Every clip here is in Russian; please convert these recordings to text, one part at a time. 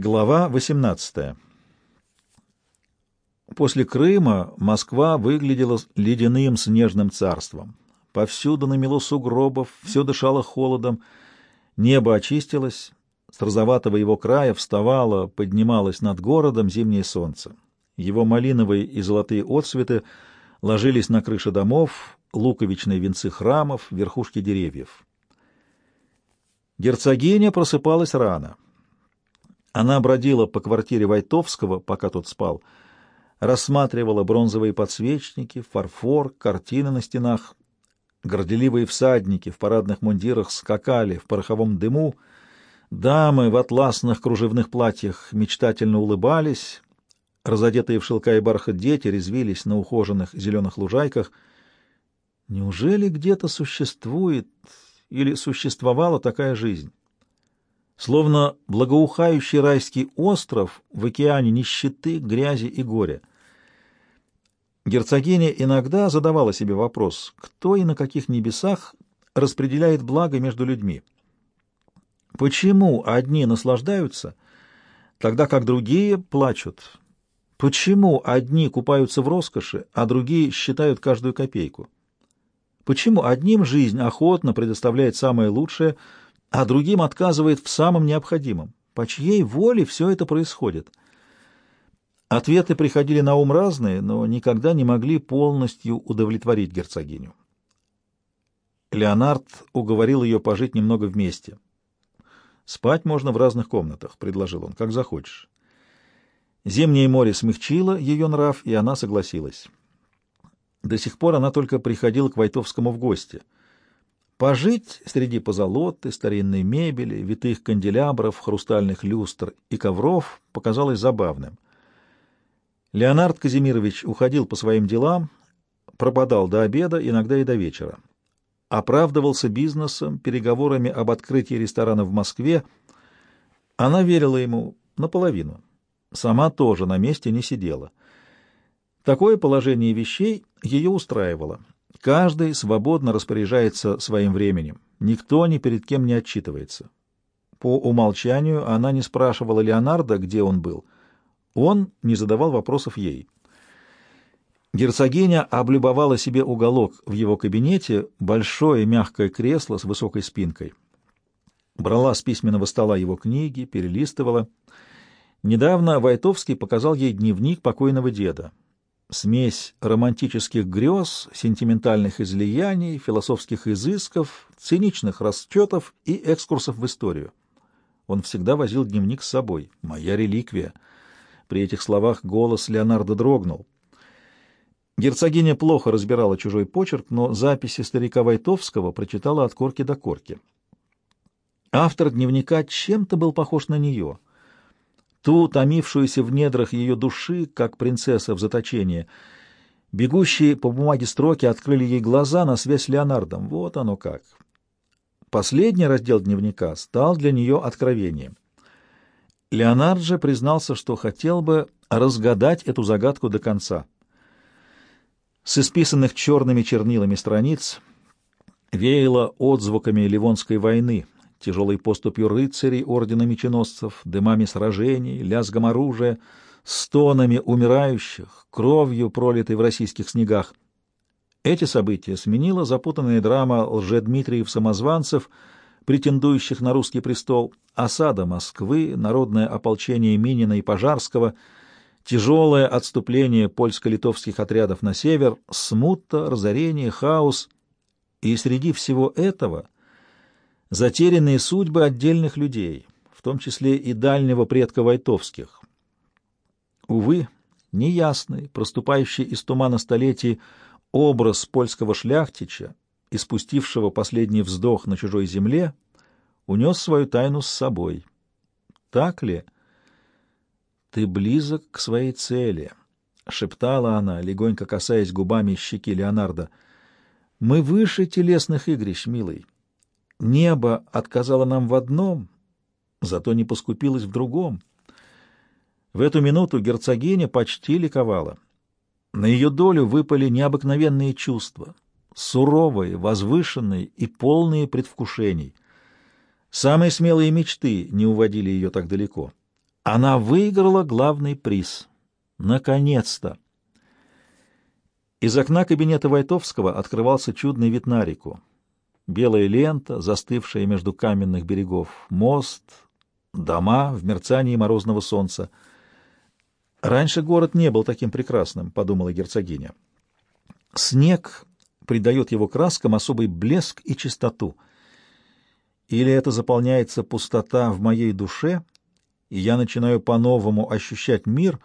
Глава 18. После Крыма Москва выглядела ледяным снежным царством. Повсюду намело сугробов, все дышало холодом, небо очистилось, с розоватого его края вставало, поднималось над городом зимнее солнце. Его малиновые и золотые отсветы ложились на крыши домов, луковичные венцы храмов, верхушки деревьев. Герцогиня просыпалась рано — она бродила по квартире Войтовского, пока тот спал, рассматривала бронзовые подсвечники, фарфор, картины на стенах. Горделивые всадники в парадных мундирах скакали в пороховом дыму, дамы в атласных кружевных платьях мечтательно улыбались, разодетые в шелка и бархат дети резвились на ухоженных зеленых лужайках. Неужели где-то существует или существовала такая жизнь? Словно благоухающий райский остров в океане нищеты, грязи и горя. Герцогиня иногда задавала себе вопрос, кто и на каких небесах распределяет благо между людьми. Почему одни наслаждаются, тогда как другие плачут? Почему одни купаются в роскоши, а другие считают каждую копейку? Почему одним жизнь охотно предоставляет самое лучшее – а другим отказывает в самом необходимом. По чьей воле все это происходит? Ответы приходили на ум разные, но никогда не могли полностью удовлетворить герцогиню. Леонард уговорил ее пожить немного вместе. «Спать можно в разных комнатах», — предложил он, — «как захочешь». Зимнее море смягчило ее нрав, и она согласилась. До сих пор она только приходила к Войтовскому в гости — Пожить среди позолоты, старинной мебели, витых канделябров, хрустальных люстр и ковров показалось забавным. Леонард Казимирович уходил по своим делам, пропадал до обеда, иногда и до вечера. Оправдывался бизнесом, переговорами об открытии ресторана в Москве. Она верила ему наполовину. Сама тоже на месте не сидела. Такое положение вещей ее устраивало. Каждый свободно распоряжается своим временем, никто ни перед кем не отчитывается. По умолчанию она не спрашивала Леонардо, где он был. Он не задавал вопросов ей. Герцогиня облюбовала себе уголок в его кабинете, большое мягкое кресло с высокой спинкой. Брала с письменного стола его книги, перелистывала. Недавно Войтовский показал ей дневник покойного деда смесь романтических грез, сентиментальных излияний, философских изысков, циничных расчетов и экскурсов в историю. Он всегда возил дневник с собой. «Моя реликвия». При этих словах голос Леонардо дрогнул. Герцогиня плохо разбирала чужой почерк, но записи старика Войтовского прочитала от корки до корки. Автор дневника чем-то был похож на нее — ту, томившуюся в недрах ее души, как принцесса в заточении. Бегущие по бумаге строки открыли ей глаза на связь с Леонардом. Вот оно как. Последний раздел дневника стал для нее откровением. Леонард же признался, что хотел бы разгадать эту загадку до конца. С исписанных черными чернилами страниц веяло отзвуками Ливонской войны — тяжелой поступью рыцарей ордена меченосцев, дымами сражений, лязгом оружия, стонами умирающих, кровью, пролитой в российских снегах. Эти события сменила запутанная драма лжедмитриев-самозванцев, претендующих на русский престол, осада Москвы, народное ополчение Минина и Пожарского, тяжелое отступление польско-литовских отрядов на север, смута, разорение, хаос. И среди всего этого — затерянные судьбы отдельных людей, в том числе и дальнего предка Войтовских. Увы, неясный, проступающий из тумана столетий образ польского шляхтича, испустившего последний вздох на чужой земле, унес свою тайну с собой. Так ли? Ты близок к своей цели, — шептала она, легонько касаясь губами щеки Леонардо. Мы выше телесных игрищ, милый. Небо отказало нам в одном, зато не поскупилось в другом. В эту минуту герцогиня почти ликовала. На ее долю выпали необыкновенные чувства, суровые, возвышенные и полные предвкушений. Самые смелые мечты не уводили ее так далеко. Она выиграла главный приз. Наконец-то! Из окна кабинета Войтовского открывался чудный вид на реку. Белая лента, застывшая между каменных берегов, мост, дома в мерцании морозного солнца. «Раньше город не был таким прекрасным», — подумала герцогиня. «Снег придает его краскам особый блеск и чистоту. Или это заполняется пустота в моей душе, и я начинаю по-новому ощущать мир,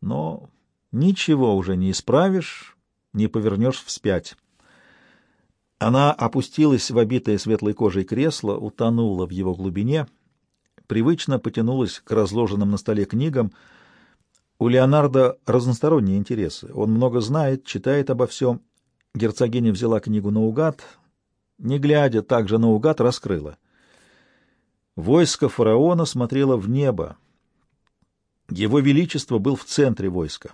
но ничего уже не исправишь, не повернешь вспять». Она опустилась в обитое светлой кожей кресло, утонула в его глубине, привычно потянулась к разложенным на столе книгам. У Леонардо разносторонние интересы. Он много знает, читает обо всем. Герцогиня взяла книгу наугад, не глядя, также наугад раскрыла. Войско фараона смотрело в небо. Его Величество был в центре войска.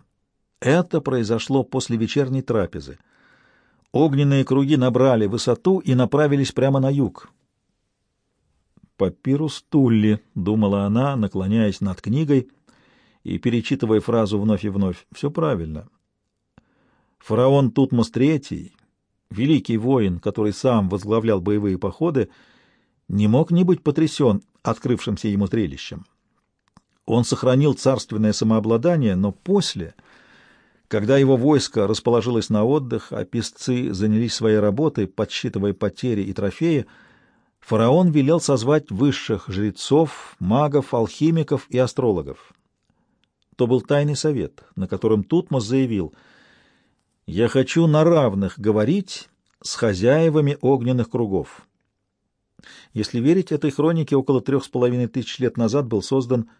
Это произошло после вечерней трапезы. Огненные круги набрали высоту и направились прямо на юг. «Папирус Тулли», — думала она, наклоняясь над книгой и перечитывая фразу вновь и вновь. «Все правильно. Фараон Тутмос III, великий воин, который сам возглавлял боевые походы, не мог не быть потрясен открывшимся ему зрелищем. Он сохранил царственное самообладание, но после когда его войско расположилось на отдых, а песцы занялись своей работой, подсчитывая потери и трофеи, фараон велел созвать высших жрецов, магов, алхимиков и астрологов. То был тайный совет, на котором Тутмос заявил «Я хочу на равных говорить с хозяевами огненных кругов». Если верить этой хронике, около трех с половиной тысяч лет назад был создан,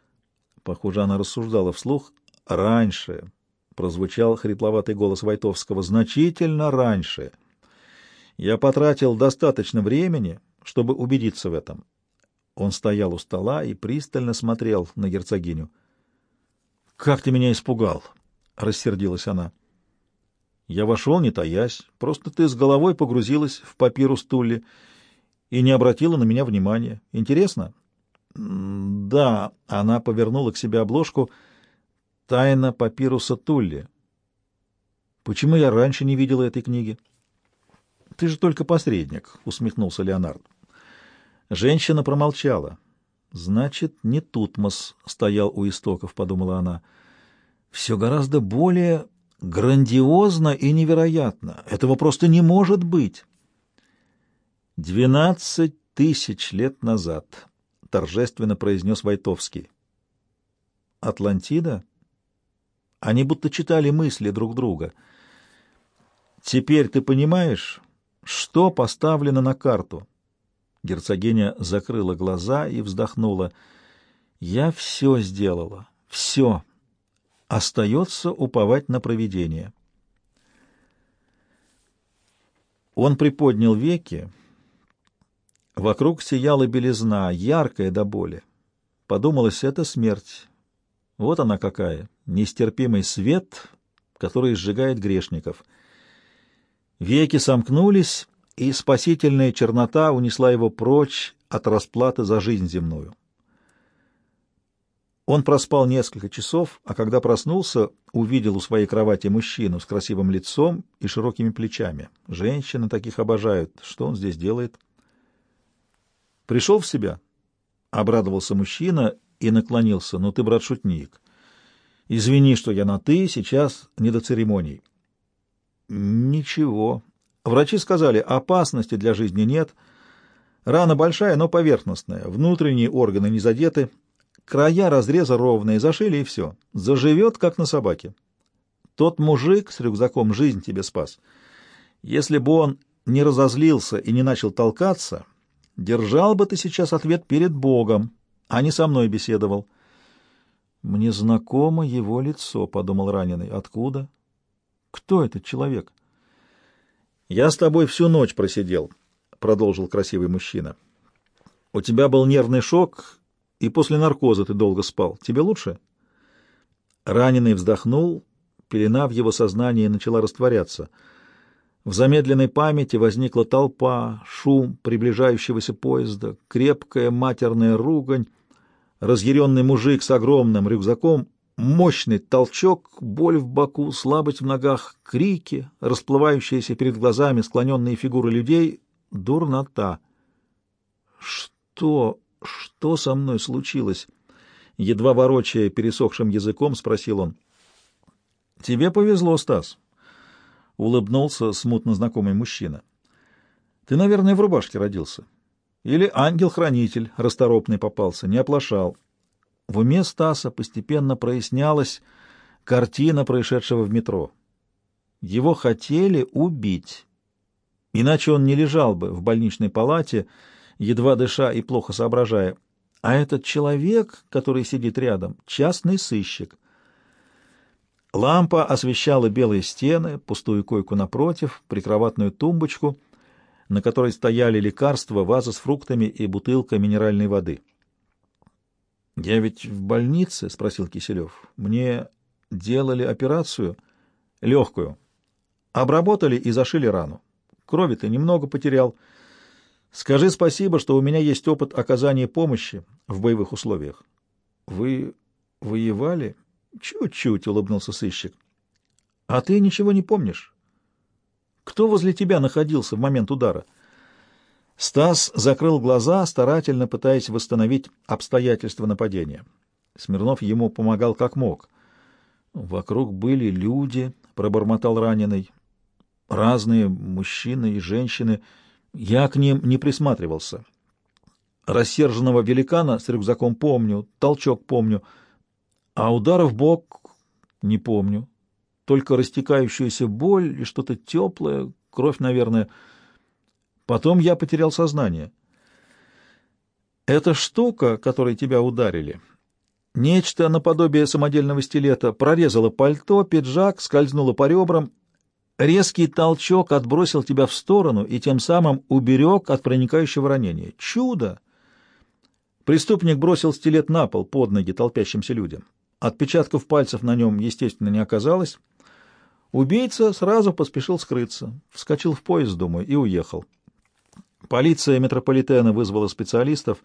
похоже, она рассуждала вслух, раньше, прозвучал хрипловатый голос Войтовского, значительно раньше. Я потратил достаточно времени, чтобы убедиться в этом. Он стоял у стола и пристально смотрел на герцогиню. «Как ты меня испугал!» — рассердилась она. «Я вошел, не таясь. Просто ты с головой погрузилась в папирус Тулли и не обратила на меня внимания. Интересно?» «Да», — она повернула к себе обложку — Тайна папируса Тулли. Почему я раньше не видела этой книги? Ты же только посредник, усмехнулся Леонард. Женщина промолчала. Значит, не Тутмос стоял у истоков, подумала она. Все гораздо более грандиозно и невероятно. Этого просто не может быть. Двенадцать тысяч лет назад, торжественно произнес Войтовский. Атлантида? Они будто читали мысли друг друга. «Теперь ты понимаешь, что поставлено на карту?» Герцогиня закрыла глаза и вздохнула. «Я все сделала, все. Остается уповать на провидение». Он приподнял веки. Вокруг сияла белизна, яркая до боли. Подумалось, это смерть. Вот она какая, нестерпимый свет, который сжигает грешников. Веки сомкнулись, и спасительная чернота унесла его прочь от расплаты за жизнь земную. Он проспал несколько часов, а когда проснулся, увидел у своей кровати мужчину с красивым лицом и широкими плечами. Женщины таких обожают. Что он здесь делает? Пришел в себя? Обрадовался мужчина и наклонился. «Ну ты, брат, шутник. Извини, что я на «ты», сейчас не до церемоний». «Ничего. Врачи сказали, опасности для жизни нет. Рана большая, но поверхностная. Внутренние органы не задеты. Края разреза ровные, зашили и все. Заживет, как на собаке. Тот мужик с рюкзаком жизнь тебе спас. Если бы он не разозлился и не начал толкаться, держал бы ты сейчас ответ перед Богом, а не со мной беседовал. Мне знакомо его лицо, подумал раненый. Откуда? Кто этот человек? Я с тобой всю ночь просидел, продолжил красивый мужчина. У тебя был нервный шок, и после наркоза ты долго спал. Тебе лучше? Раненый вздохнул, пелена в его сознании начала растворяться. В замедленной памяти возникла толпа, шум приближающегося поезда, крепкая матерная ругань, разъяренный мужик с огромным рюкзаком, мощный толчок, боль в боку, слабость в ногах, крики, расплывающиеся перед глазами склоненные фигуры людей, дурнота. «Что? Что со мной случилось?» Едва ворочая пересохшим языком, спросил он. «Тебе повезло, Стас», — улыбнулся смутно знакомый мужчина. «Ты, наверное, в рубашке родился. Или ангел-хранитель расторопный попался, не оплошал». В уме Стаса постепенно прояснялась картина происшедшего в метро. Его хотели убить, иначе он не лежал бы в больничной палате, едва дыша и плохо соображая. А этот человек, который сидит рядом, частный сыщик. Лампа освещала белые стены, пустую койку напротив, прикроватную тумбочку, на которой стояли лекарства, ваза с фруктами и бутылка минеральной воды. «Я ведь в больнице?» — спросил Киселев. «Мне делали операцию?» «Легкую. Обработали и зашили рану. Крови ты немного потерял. Скажи спасибо, что у меня есть опыт оказания помощи в боевых условиях». «Вы воевали?» «Чуть-чуть», — улыбнулся сыщик. «А ты ничего не помнишь? Кто возле тебя находился в момент удара?» Стас закрыл глаза, старательно пытаясь восстановить обстоятельства нападения. Смирнов ему помогал как мог. «Вокруг были люди», — пробормотал раненый. «Разные мужчины и женщины. Я к ним не присматривался. Рассерженного великана с рюкзаком помню, толчок помню, а удара в бок не помню. Только растекающуюся боль и что-то теплое, кровь, наверное — Потом я потерял сознание. Эта штука, которой тебя ударили, нечто наподобие самодельного стилета, прорезала пальто, пиджак, скользнула по ребрам. Резкий толчок отбросил тебя в сторону и тем самым уберег от проникающего ранения. Чудо! Преступник бросил стилет на пол под ноги толпящимся людям. Отпечатков пальцев на нем, естественно, не оказалось. Убийца сразу поспешил скрыться, вскочил в поезд, думаю, и уехал. Полиция метрополитена вызвала специалистов.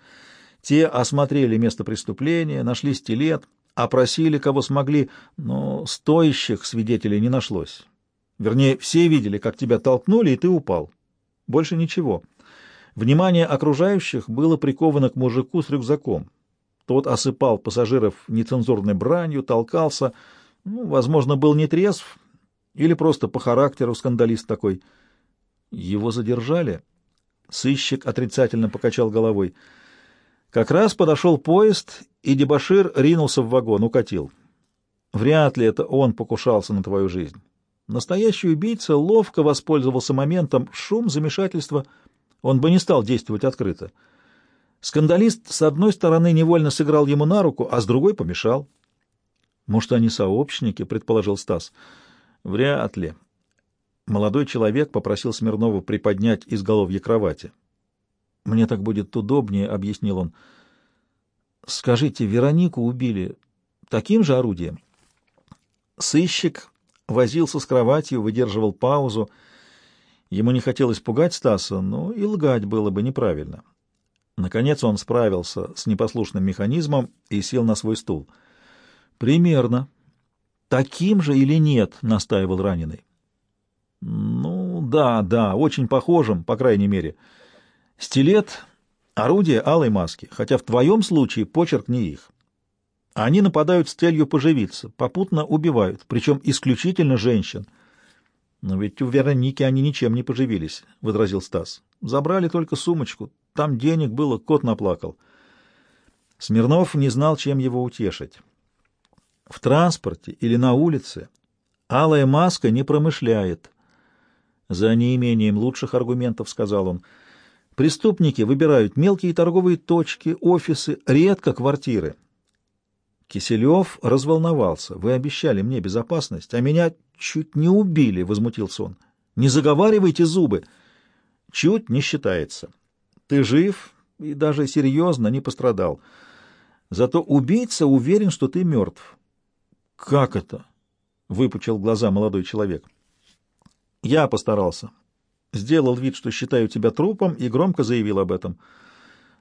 Те осмотрели место преступления, нашли стилет, опросили, кого смогли, но стоящих свидетелей не нашлось. Вернее, все видели, как тебя толкнули, и ты упал. Больше ничего. Внимание окружающих было приковано к мужику с рюкзаком. Тот осыпал пассажиров нецензурной бранью, толкался, ну, возможно, был нетрезв или просто по характеру скандалист такой. Его задержали — Сыщик отрицательно покачал головой. Как раз подошел поезд, и дебошир ринулся в вагон, укатил. Вряд ли это он покушался на твою жизнь. Настоящий убийца ловко воспользовался моментом шум, замешательства. Он бы не стал действовать открыто. Скандалист, с одной стороны, невольно сыграл ему на руку, а с другой помешал. Может, они сообщники, предположил Стас. Вряд ли. Молодой человек попросил Смирнова приподнять изголовье кровати. «Мне так будет удобнее», — объяснил он. «Скажите, Веронику убили таким же орудием?» Сыщик возился с кроватью, выдерживал паузу. Ему не хотелось пугать Стаса, но и лгать было бы неправильно. Наконец он справился с непослушным механизмом и сел на свой стул. «Примерно. Таким же или нет?» — настаивал раненый. Ну, да, да, очень похожим, по крайней мере. Стилет — орудие алой маски, хотя в твоем случае почерк не их. Они нападают с целью поживиться, попутно убивают, причем исключительно женщин. Но ведь у Вероники они ничем не поживились, — возразил Стас. Забрали только сумочку, там денег было, кот наплакал. Смирнов не знал, чем его утешить. В транспорте или на улице алая маска не промышляет — за неимением лучших аргументов, сказал он. Преступники выбирают мелкие торговые точки, офисы, редко квартиры. Киселев разволновался. Вы обещали мне безопасность, а меня чуть не убили, возмутился он. Не заговаривайте зубы. Чуть не считается. Ты жив и даже серьезно не пострадал. Зато убийца уверен, что ты мертв. Как это? Выпучил глаза молодой человек. Я постарался. Сделал вид, что считаю тебя трупом, и громко заявил об этом.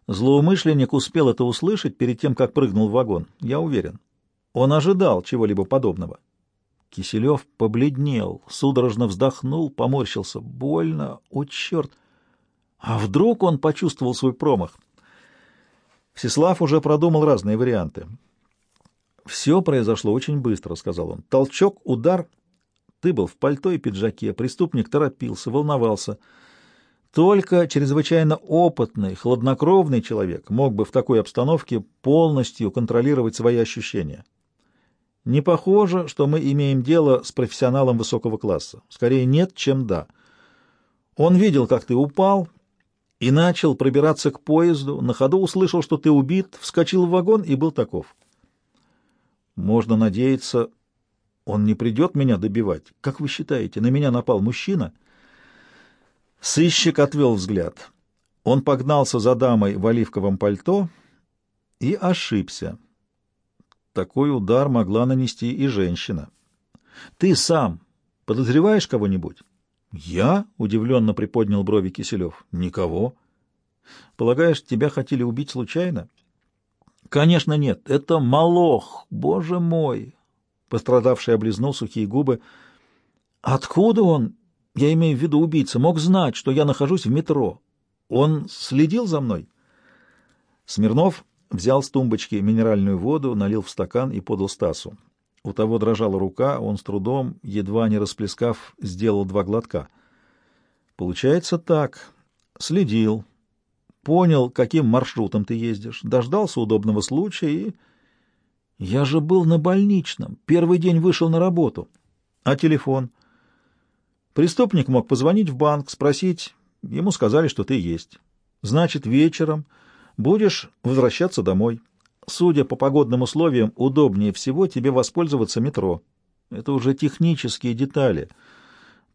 Злоумышленник успел это услышать перед тем, как прыгнул в вагон, я уверен. Он ожидал чего-либо подобного. Киселев побледнел, судорожно вздохнул, поморщился. Больно, о черт! А вдруг он почувствовал свой промах? Всеслав уже продумал разные варианты. «Все произошло очень быстро», — сказал он. «Толчок, удар. Ты был в пальто и пиджаке. Преступник торопился, волновался. Только чрезвычайно опытный, хладнокровный человек мог бы в такой обстановке полностью контролировать свои ощущения. Не похоже, что мы имеем дело с профессионалом высокого класса. Скорее нет, чем да. Он видел, как ты упал, и начал пробираться к поезду, на ходу услышал, что ты убит, вскочил в вагон и был таков. Можно надеяться, он не придет меня добивать. Как вы считаете, на меня напал мужчина? Сыщик отвел взгляд. Он погнался за дамой в оливковом пальто и ошибся. Такой удар могла нанести и женщина. Ты сам подозреваешь кого-нибудь? Я? Удивленно приподнял брови Киселев. Никого. Полагаешь, тебя хотели убить случайно? Конечно, нет. Это Малох. Боже мой! Пострадавший облизнул сухие губы. Откуда он, я имею в виду убийца, мог знать, что я нахожусь в метро? Он следил за мной? Смирнов взял с тумбочки минеральную воду, налил в стакан и подал Стасу. У того дрожала рука, он с трудом, едва не расплескав, сделал два глотка. Получается так. Следил. Понял, каким маршрутом ты ездишь. Дождался удобного случая и... Я же был на больничном. Первый день вышел на работу. А телефон? Преступник мог позвонить в банк, спросить. Ему сказали, что ты есть. Значит, вечером будешь возвращаться домой. Судя по погодным условиям, удобнее всего тебе воспользоваться метро. Это уже технические детали.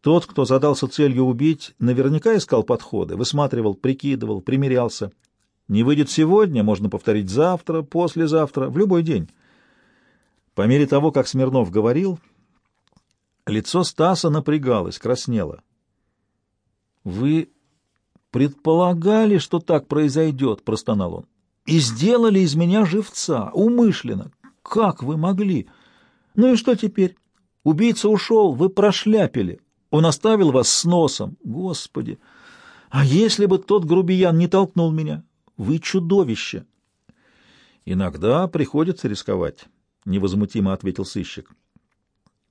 Тот, кто задался целью убить, наверняка искал подходы, высматривал, прикидывал, примерялся. Не выйдет сегодня, можно повторить завтра, послезавтра, в любой день. По мере того, как Смирнов говорил, лицо Стаса напрягалось, краснело. «Вы предполагали, что так произойдет?» — простонал он и сделали из меня живца, умышленно. Как вы могли? Ну и что теперь? Убийца ушел, вы прошляпили. Он оставил вас с носом. Господи! А если бы тот грубиян не толкнул меня? Вы чудовище! Иногда приходится рисковать, — невозмутимо ответил сыщик.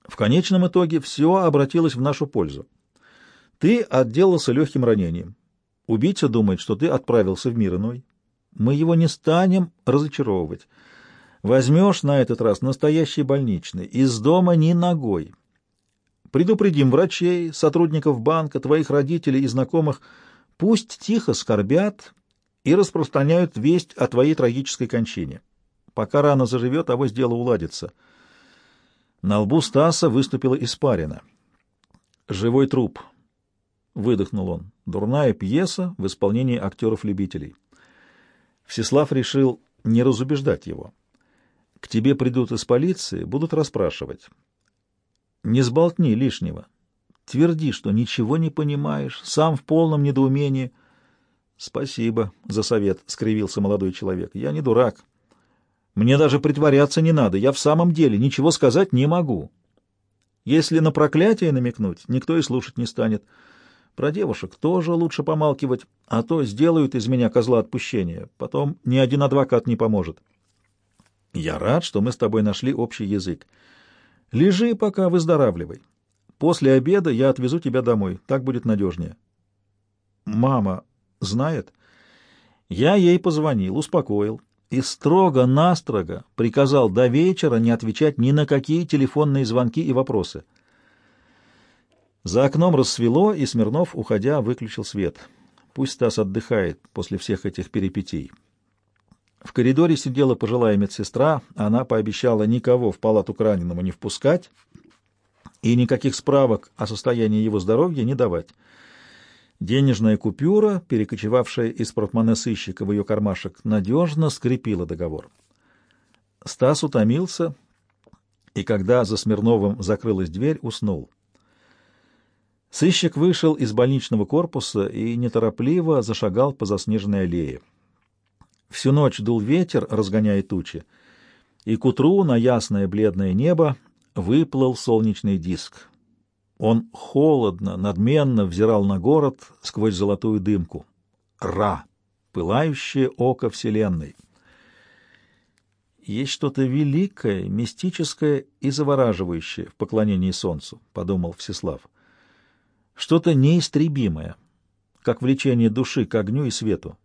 В конечном итоге все обратилось в нашу пользу. Ты отделался легким ранением. Убийца думает, что ты отправился в мир иной. Мы его не станем разочаровывать. Возьмешь на этот раз настоящий больничный, из дома ни ногой. Предупредим врачей, сотрудников банка, твоих родителей и знакомых. Пусть тихо скорбят и распространяют весть о твоей трагической кончине. Пока рана заживет, авось дело уладится. На лбу Стаса выступила испарина. «Живой труп», — выдохнул он. «Дурная пьеса в исполнении актеров-любителей». Всеслав решил не разубеждать его. К тебе придут из полиции, будут расспрашивать. Не сболтни лишнего. Тверди, что ничего не понимаешь, сам в полном недоумении. Спасибо за совет, — скривился молодой человек. Я не дурак. Мне даже притворяться не надо. Я в самом деле ничего сказать не могу. Если на проклятие намекнуть, никто и слушать не станет. Про девушек тоже лучше помалкивать, а то сделают из меня козла отпущения. Потом ни один адвокат не поможет. Я рад, что мы с тобой нашли общий язык. Лежи пока, выздоравливай. После обеда я отвезу тебя домой. Так будет надежнее. Мама знает? Я ей позвонил, успокоил и строго-настрого приказал до вечера не отвечать ни на какие телефонные звонки и вопросы. За окном рассвело, и Смирнов, уходя, выключил свет. Пусть Стас отдыхает после всех этих перипетий. В коридоре сидела пожилая медсестра, она пообещала никого в палату к раненому не впускать и никаких справок о состоянии его здоровья не давать. Денежная купюра, перекочевавшая из портмоне сыщика в ее кармашек, надежно скрепила договор. Стас утомился, и когда за Смирновым закрылась дверь, уснул. Сыщик вышел из больничного корпуса и неторопливо зашагал по заснеженной аллее. Всю ночь дул ветер, разгоняя тучи, и к утру на ясное бледное небо выплыл солнечный диск. Он холодно, надменно взирал на город сквозь золотую дымку. Ра! Пылающее око Вселенной. Есть что-то великое, мистическое и завораживающее в поклонении солнцу, — подумал Всеслав. Что-то неистребимое, как влечение души к огню и свету.